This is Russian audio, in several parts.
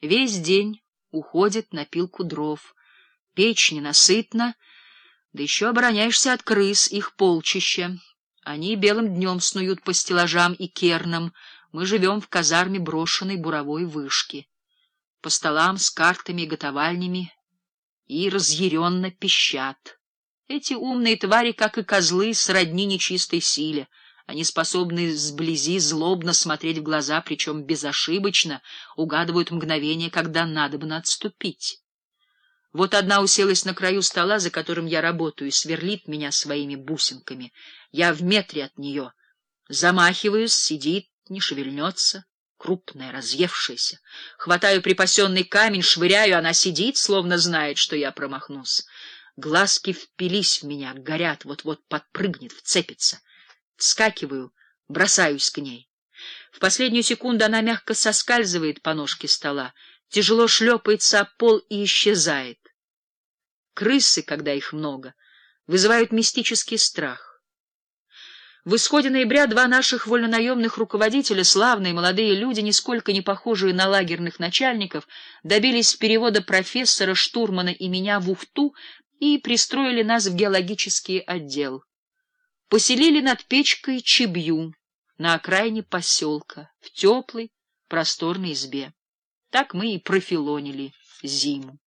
Весь день уходит на пилку дров, печь ненасытна, да еще обороняешься от крыс, их полчища. Они белым днем снуют по стеллажам и кернам, мы живем в казарме брошенной буровой вышки. По столам с картами и готовальнями и разъяренно пищат. Эти умные твари, как и козлы, сродни нечистой силе — они способны сблизи злобно смотреть в глаза, причем безошибочно угадывают мгновение, когда надобно отступить. Вот одна уселась на краю стола, за которым я работаю, и сверлит меня своими бусинками. Я в метре от нее. Замахиваюсь, сидит, не шевельнется, крупная, разъевшаяся. Хватаю припасенный камень, швыряю, она сидит, словно знает, что я промахнусь. Глазки впились в меня, горят, вот-вот подпрыгнет, вцепится. Вскакиваю, бросаюсь к ней. В последнюю секунду она мягко соскальзывает по ножке стола, тяжело шлепается о пол и исчезает. Крысы, когда их много, вызывают мистический страх. В исходе ноября два наших вольнонаемных руководителя, славные молодые люди, нисколько не похожие на лагерных начальников, добились перевода профессора, штурмана и меня в Ухту и пристроили нас в геологический отдел поселили над печкой чебью на окраине поселка, в теплой, просторной избе. Так мы и профилонили зиму.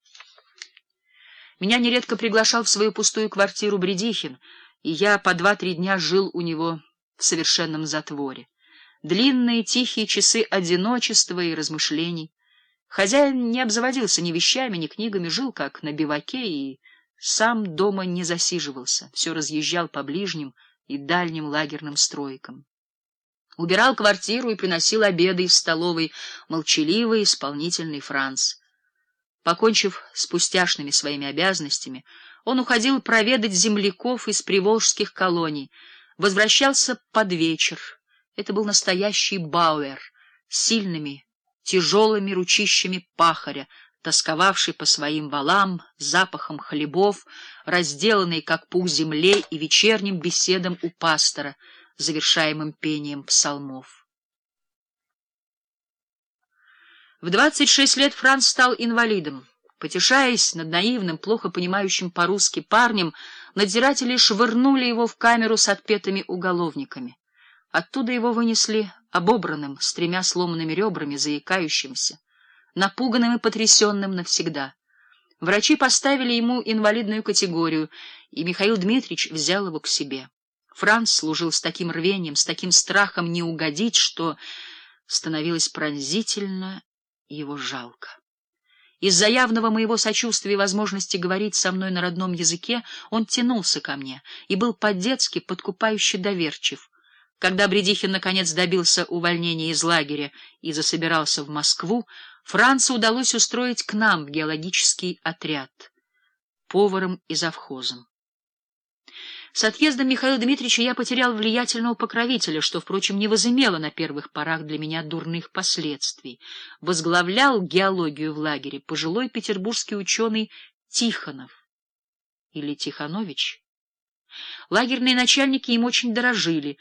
Меня нередко приглашал в свою пустую квартиру Бредихин, и я по два-три дня жил у него в совершенном затворе. Длинные тихие часы одиночества и размышлений. Хозяин не обзаводился ни вещами, ни книгами, жил как на биваке и сам дома не засиживался, все разъезжал по ближним, и дальним лагерным стройкам. Убирал квартиру и приносил обеды из столовой молчаливый исполнительный Франц. Покончив с пустяшными своими обязанностями, он уходил проведать земляков из приволжских колоний, возвращался под вечер. Это был настоящий бауэр, сильными, тяжелыми ручищами пахаря, тосковавший по своим валам, запахом хлебов, разделанный, как пух земле, и вечерним беседам у пастора, завершаемым пением псалмов. В двадцать шесть лет Франц стал инвалидом. Потешаясь над наивным, плохо понимающим по-русски парнем, надзиратели швырнули его в камеру с отпетыми уголовниками. Оттуда его вынесли обобранным, с тремя сломанными ребрами, заикающимся напуганным и потрясенным навсегда. Врачи поставили ему инвалидную категорию, и Михаил Дмитриевич взял его к себе. Франц служил с таким рвением, с таким страхом не угодить, что становилось пронзительно его жалко. Из-за явного моего сочувствия и возможности говорить со мной на родном языке он тянулся ко мне и был по-детски подкупающе доверчив. Когда Бредихин наконец добился увольнения из лагеря и засобирался в Москву, Францу удалось устроить к нам геологический отряд, поваром и завхозом. С отъездом Михаила Дмитриевича я потерял влиятельного покровителя, что, впрочем, не возымело на первых порах для меня дурных последствий. Возглавлял геологию в лагере пожилой петербургский ученый Тихонов или Тиханович. Лагерные начальники им очень дорожили.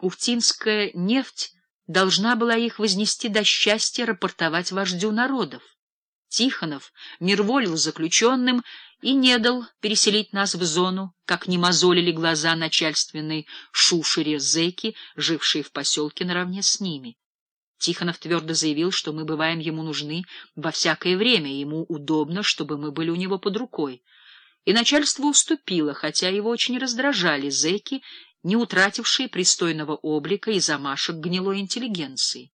Ухтинская нефть должна была их вознести до счастья рапортовать вождю народов. Тихонов мирволил заключенным и не дал переселить нас в зону, как не мозолили глаза начальственной шушере зэки, жившие в поселке наравне с ними. Тихонов твердо заявил, что мы бываем ему нужны во всякое время, ему удобно, чтобы мы были у него под рукой. И начальство уступило, хотя его очень раздражали зэки не утратившие пристойного облика и замашек гнилой интеллигенции.